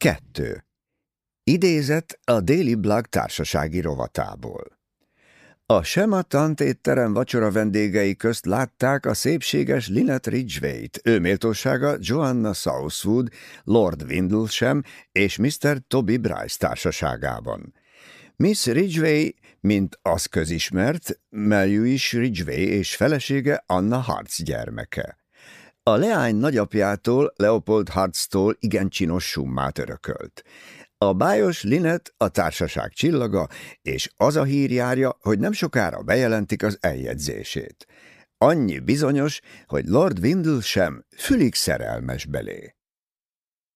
2. Idézet a Daily Blog társasági rovatából. A Sema étterem vacsora vendégei közt látták a szépséges Lynette Ridgway-t, ő méltósága Joanna Southwood, Lord Windlesham és Mr. Toby Bryce társaságában. Miss Ridgway, mint az közismert, is Ridgway és felesége Anna Hartz gyermeke. A leány nagyapjától, Leopold Hartztól igen csinos summát örökölt. A bájos Linet a társaság csillaga, és az a hír járja, hogy nem sokára bejelentik az eljegyzését. Annyi bizonyos, hogy Lord Windle sem fülig szerelmes belé.